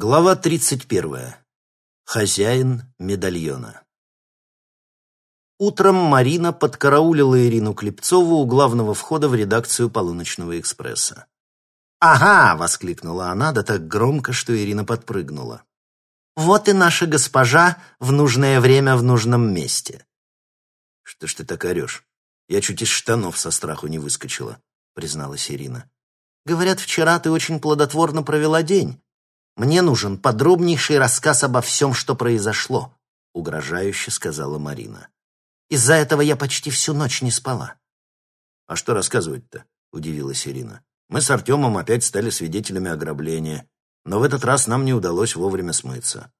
Глава 31. Хозяин медальона. Утром Марина подкараулила Ирину Клепцову у главного входа в редакцию «Полуночного экспресса». «Ага!» — воскликнула она, да так громко, что Ирина подпрыгнула. «Вот и наша госпожа в нужное время в нужном месте». «Что ж ты так орешь? Я чуть из штанов со страху не выскочила», — призналась Ирина. «Говорят, вчера ты очень плодотворно провела день». Мне нужен подробнейший рассказ обо всем, что произошло», — угрожающе сказала Марина. «Из-за этого я почти всю ночь не спала». «А что рассказывать-то?» — удивилась Ирина. «Мы с Артемом опять стали свидетелями ограбления, но в этот раз нам не удалось вовремя смыться».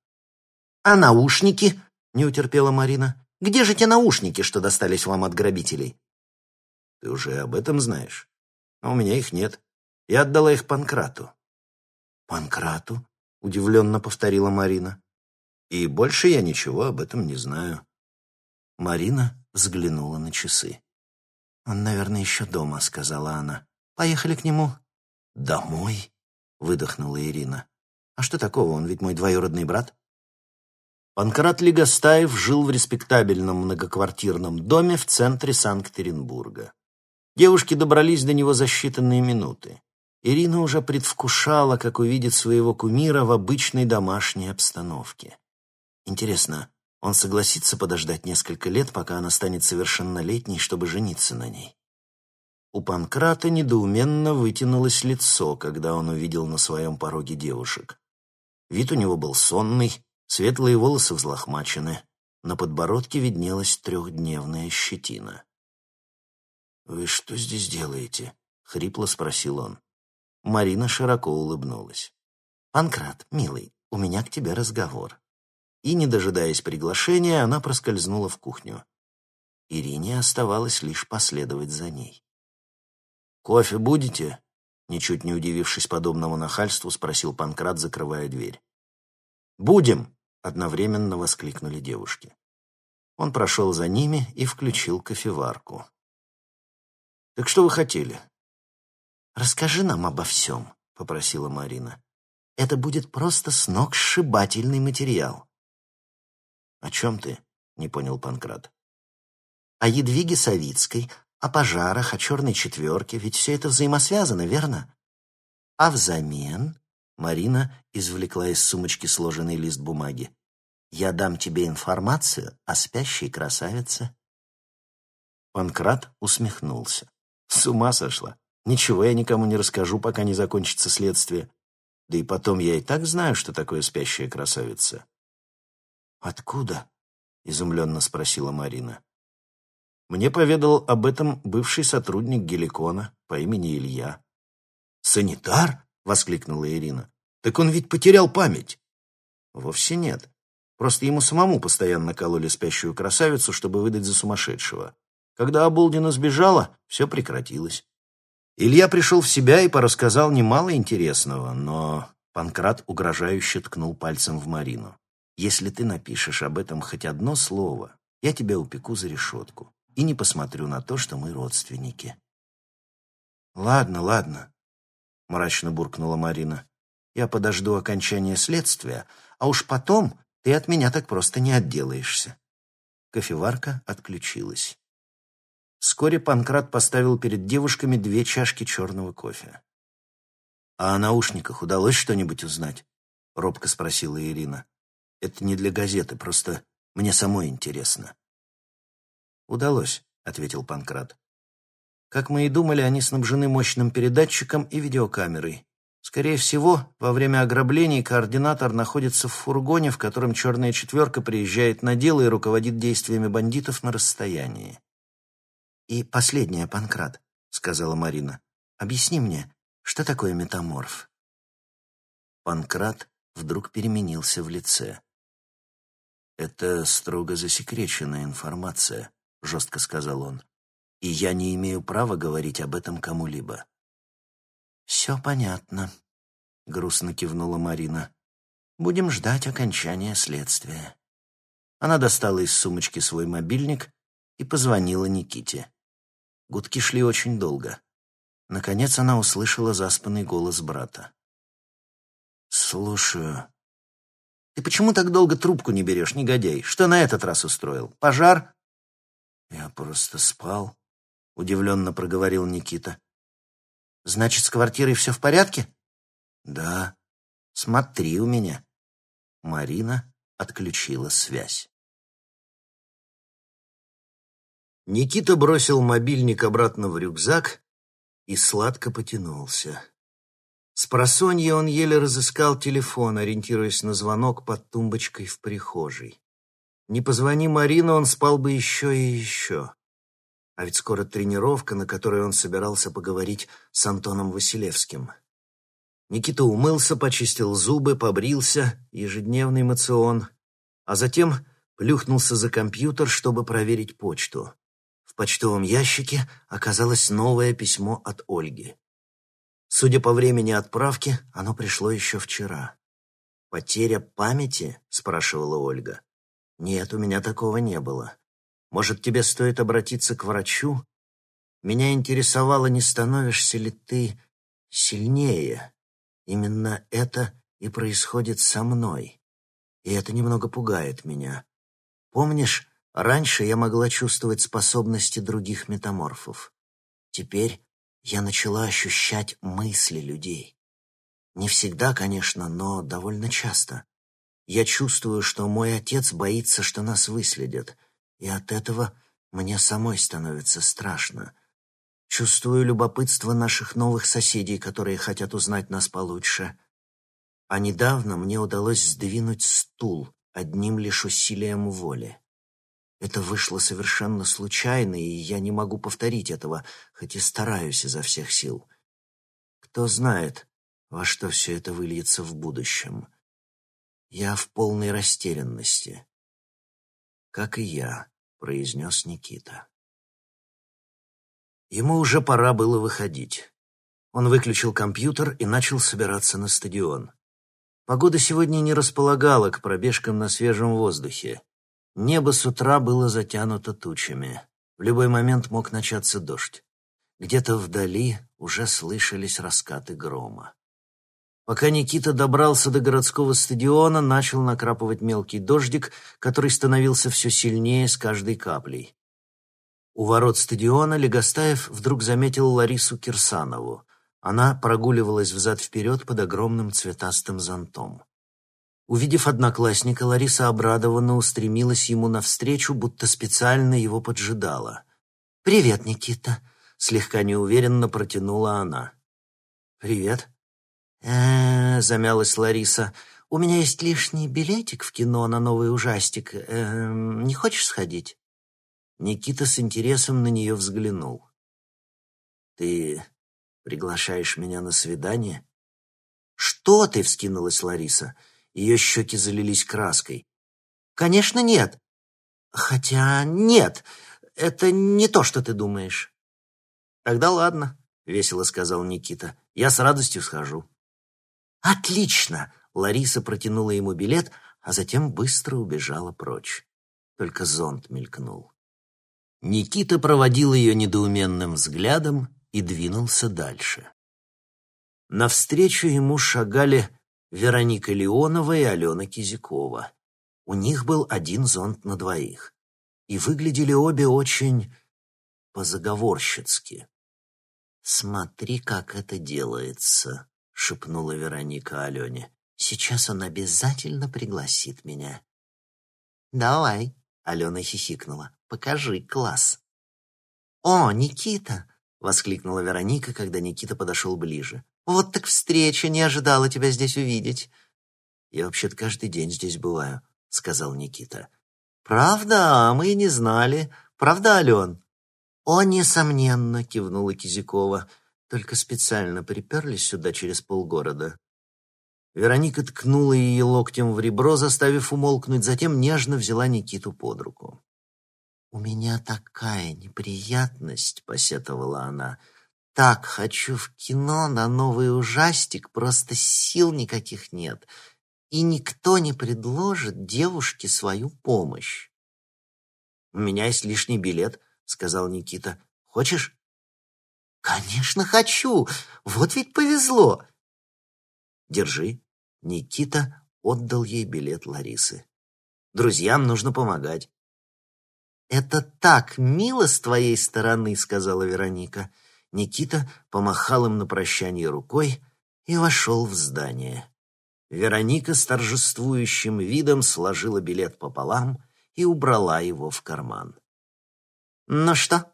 «А наушники?» — не утерпела Марина. «Где же те наушники, что достались вам от грабителей?» «Ты уже об этом знаешь? А у меня их нет. Я отдала их Панкрату». «Панкрату?» — удивленно повторила Марина. «И больше я ничего об этом не знаю». Марина взглянула на часы. «Он, наверное, еще дома», — сказала она. «Поехали к нему». «Домой?» — выдохнула Ирина. «А что такого? Он ведь мой двоюродный брат». Панкрат Легостаев жил в респектабельном многоквартирном доме в центре Санкт-Петербурга. Девушки добрались до него за считанные минуты. Ирина уже предвкушала, как увидит своего кумира в обычной домашней обстановке. Интересно, он согласится подождать несколько лет, пока она станет совершеннолетней, чтобы жениться на ней? У Панкрата недоуменно вытянулось лицо, когда он увидел на своем пороге девушек. Вид у него был сонный, светлые волосы взлохмачены, на подбородке виднелась трехдневная щетина. «Вы что здесь делаете?» — хрипло спросил он. Марина широко улыбнулась. «Панкрат, милый, у меня к тебе разговор». И, не дожидаясь приглашения, она проскользнула в кухню. Ирине оставалось лишь последовать за ней. «Кофе будете?» Ничуть не удивившись подобному нахальству, спросил Панкрат, закрывая дверь. «Будем!» — одновременно воскликнули девушки. Он прошел за ними и включил кофеварку. «Так что вы хотели?» «Расскажи нам обо всем», — попросила Марина. «Это будет просто сногсшибательный материал». «О чем ты?» — не понял Панкрат. «О Едвиге Савицкой, о пожарах, о черной четверке, ведь все это взаимосвязано, верно?» «А взамен...» — Марина извлекла из сумочки сложенный лист бумаги. «Я дам тебе информацию о спящей красавице». Панкрат усмехнулся. «С ума сошла! Ничего я никому не расскажу, пока не закончится следствие. Да и потом я и так знаю, что такое спящая красавица. «Откуда?» — изумленно спросила Марина. Мне поведал об этом бывший сотрудник Геликона по имени Илья. «Санитар?» — воскликнула Ирина. «Так он ведь потерял память». «Вовсе нет. Просто ему самому постоянно кололи спящую красавицу, чтобы выдать за сумасшедшего. Когда Оболдина сбежала, все прекратилось. Илья пришел в себя и порассказал немало интересного, но Панкрат угрожающе ткнул пальцем в Марину. «Если ты напишешь об этом хоть одно слово, я тебя упеку за решетку и не посмотрю на то, что мы родственники». «Ладно, ладно», — мрачно буркнула Марина. «Я подожду окончания следствия, а уж потом ты от меня так просто не отделаешься». Кофеварка отключилась. Вскоре Панкрат поставил перед девушками две чашки черного кофе. «А о наушниках удалось что-нибудь узнать?» — робко спросила Ирина. «Это не для газеты, просто мне самой интересно». «Удалось», — ответил Панкрат. «Как мы и думали, они снабжены мощным передатчиком и видеокамерой. Скорее всего, во время ограблений координатор находится в фургоне, в котором черная четверка приезжает на дело и руководит действиями бандитов на расстоянии. «И последнее, Панкрат», — сказала Марина. «Объясни мне, что такое метаморф?» Панкрат вдруг переменился в лице. «Это строго засекреченная информация», — жестко сказал он. «И я не имею права говорить об этом кому-либо». «Все понятно», — грустно кивнула Марина. «Будем ждать окончания следствия». Она достала из сумочки свой мобильник и позвонила Никите. Гудки шли очень долго. Наконец она услышала заспанный голос брата. «Слушаю». «Ты почему так долго трубку не берешь, негодяй? Что на этот раз устроил? Пожар?» «Я просто спал», — удивленно проговорил Никита. «Значит, с квартирой все в порядке?» «Да». «Смотри у меня». Марина отключила связь. Никита бросил мобильник обратно в рюкзак и сладко потянулся. С просонья он еле разыскал телефон, ориентируясь на звонок под тумбочкой в прихожей. Не позвони Марина, он спал бы еще и еще. А ведь скоро тренировка, на которой он собирался поговорить с Антоном Василевским. Никита умылся, почистил зубы, побрился, ежедневный мацион, а затем плюхнулся за компьютер, чтобы проверить почту почтовом ящике оказалось новое письмо от Ольги. Судя по времени отправки, оно пришло еще вчера. «Потеря памяти?» — спрашивала Ольга. «Нет, у меня такого не было. Может, тебе стоит обратиться к врачу? Меня интересовало, не становишься ли ты сильнее. Именно это и происходит со мной. И это немного пугает меня. Помнишь, Раньше я могла чувствовать способности других метаморфов. Теперь я начала ощущать мысли людей. Не всегда, конечно, но довольно часто. Я чувствую, что мой отец боится, что нас выследят, и от этого мне самой становится страшно. Чувствую любопытство наших новых соседей, которые хотят узнать нас получше. А недавно мне удалось сдвинуть стул одним лишь усилием воли. Это вышло совершенно случайно, и я не могу повторить этого, хоть и стараюсь изо всех сил. Кто знает, во что все это выльется в будущем. Я в полной растерянности. «Как и я», — произнес Никита. Ему уже пора было выходить. Он выключил компьютер и начал собираться на стадион. Погода сегодня не располагала к пробежкам на свежем воздухе. Небо с утра было затянуто тучами. В любой момент мог начаться дождь. Где-то вдали уже слышались раскаты грома. Пока Никита добрался до городского стадиона, начал накрапывать мелкий дождик, который становился все сильнее с каждой каплей. У ворот стадиона Легостаев вдруг заметил Ларису Кирсанову. Она прогуливалась взад-вперед под огромным цветастым зонтом. Увидев одноклассника, Лариса обрадованно устремилась ему навстречу, будто специально его поджидала. «Привет, Никита», — слегка неуверенно протянула она. «Привет». «Э-э-э», замялась Лариса, — «у меня есть лишний билетик в кино на новый ужастик. Э -э, не хочешь сходить?» Никита с интересом на нее взглянул. «Ты приглашаешь меня на свидание?» «Что ты?» — вскинулась Лариса. Ее щеки залились краской. «Конечно, нет. Хотя нет, это не то, что ты думаешь». «Тогда ладно», — весело сказал Никита. «Я с радостью схожу». «Отлично!» — Лариса протянула ему билет, а затем быстро убежала прочь. Только зонт мелькнул. Никита проводил ее недоуменным взглядом и двинулся дальше. Навстречу ему шагали Вероника Леонова и Алена Кизякова. У них был один зонт на двоих. И выглядели обе очень позаговорщицки. «Смотри, как это делается», — шепнула Вероника Алене. «Сейчас он обязательно пригласит меня». «Давай», — Алена хихикнула, — «покажи класс». «О, Никита!» — воскликнула Вероника, когда Никита подошел ближе. Вот так встреча, не ожидала тебя здесь увидеть. Я вообще-то каждый день здесь бываю, сказал Никита. Правда, а мы и не знали. Правда, Ален? О, несомненно, кивнула Кизякова. Только специально приперлись сюда через полгорода. Вероника ткнула ее локтем в ребро, заставив умолкнуть, затем нежно взяла Никиту под руку. «У меня такая неприятность», — посетовала она, — так хочу в кино на новый ужастик, просто сил никаких нет. И никто не предложит девушке свою помощь. «У меня есть лишний билет», — сказал Никита. «Хочешь?» «Конечно хочу! Вот ведь повезло!» «Держи». Никита отдал ей билет Ларисы. «Друзьям нужно помогать». «Это так мило с твоей стороны», — сказала Вероника. Никита помахал им на прощание рукой и вошел в здание. Вероника с торжествующим видом сложила билет пополам и убрала его в карман. «Ну что,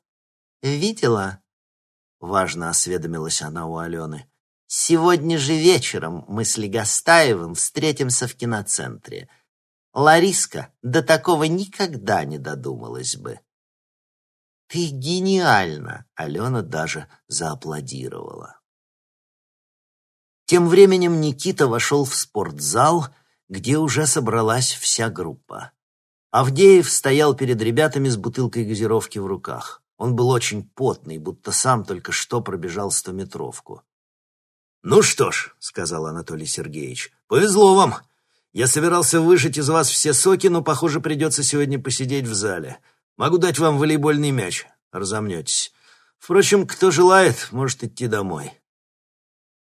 видела?» — важно осведомилась она у Алены. «Сегодня же вечером мы с Легостаевым встретимся в киноцентре. Лариска до такого никогда не додумалась бы». «Ты гениальна!» — Алена даже зааплодировала. Тем временем Никита вошел в спортзал, где уже собралась вся группа. Авдеев стоял перед ребятами с бутылкой газировки в руках. Он был очень потный, будто сам только что пробежал стометровку. «Ну что ж», — сказал Анатолий Сергеевич, — «повезло вам. Я собирался выжать из вас все соки, но, похоже, придется сегодня посидеть в зале. Могу дать вам волейбольный мяч. Разомнетесь. Впрочем, кто желает, может идти домой».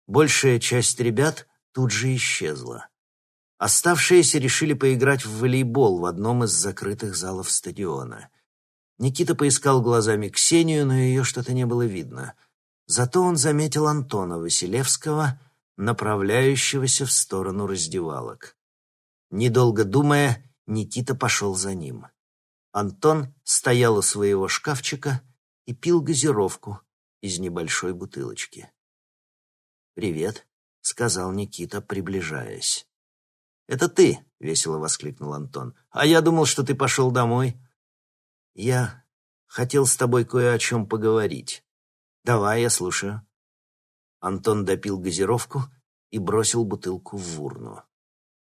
Большая часть ребят тут же исчезла. Оставшиеся решили поиграть в волейбол в одном из закрытых залов стадиона. Никита поискал глазами Ксению, но ее что-то не было видно. Зато он заметил Антона Василевского, направляющегося в сторону раздевалок. Недолго думая, Никита пошел за ним. Антон стоял у своего шкафчика и пил газировку из небольшой бутылочки. «Привет», — сказал Никита, приближаясь. «Это ты?» — весело воскликнул Антон. «А я думал, что ты пошел домой». «Я хотел с тобой кое о чем поговорить. Давай, я слушаю». Антон допил газировку и бросил бутылку в урну.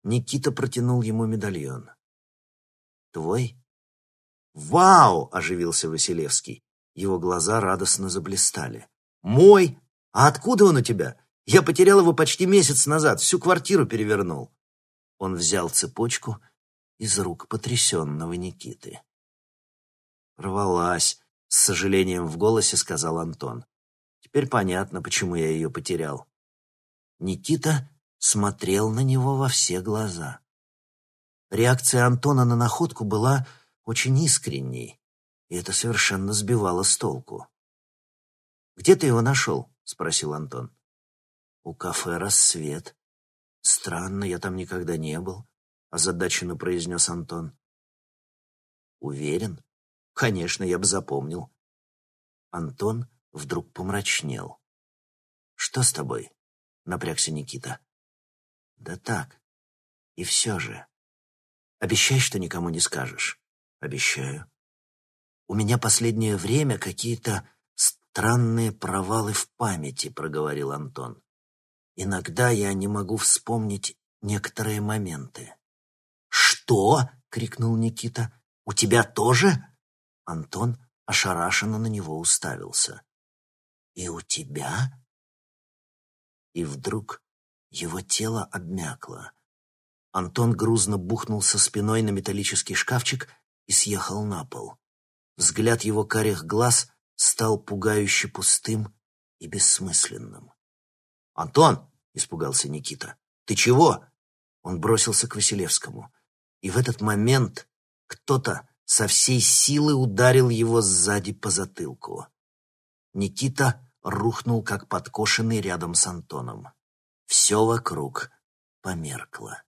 Никита протянул ему медальон. «Твой?» «Вау!» — оживился Василевский. Его глаза радостно заблистали. «Мой? А откуда он у тебя? Я потерял его почти месяц назад, всю квартиру перевернул». Он взял цепочку из рук потрясенного Никиты. «Рвалась», — с сожалением в голосе сказал Антон. «Теперь понятно, почему я ее потерял». Никита смотрел на него во все глаза. Реакция Антона на находку была очень искренней, и это совершенно сбивало с толку. «Где ты его нашел?» — спросил Антон. У кафе «Рассвет». Странно, я там никогда не был, озадаченно произнес Антон. Уверен? Конечно, я бы запомнил. Антон вдруг помрачнел. Что с тобой? Напрягся Никита. Да так. И все же. Обещай, что никому не скажешь. Обещаю. У меня последнее время какие-то странные провалы в памяти, проговорил Антон. Иногда я не могу вспомнить некоторые моменты. «Что?» — крикнул Никита. «У тебя тоже?» Антон ошарашенно на него уставился. «И у тебя?» И вдруг его тело обмякло. Антон грузно бухнулся спиной на металлический шкафчик и съехал на пол. Взгляд его карих глаз стал пугающе пустым и бессмысленным. «Антон!» — испугался Никита. «Ты чего?» Он бросился к Василевскому. И в этот момент кто-то со всей силы ударил его сзади по затылку. Никита рухнул, как подкошенный рядом с Антоном. Все вокруг померкло.